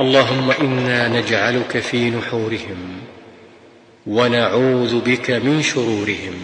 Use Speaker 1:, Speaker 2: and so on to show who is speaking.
Speaker 1: اللهم إنا نجعلك في نحورهم ونعوذ بك من شرورهم.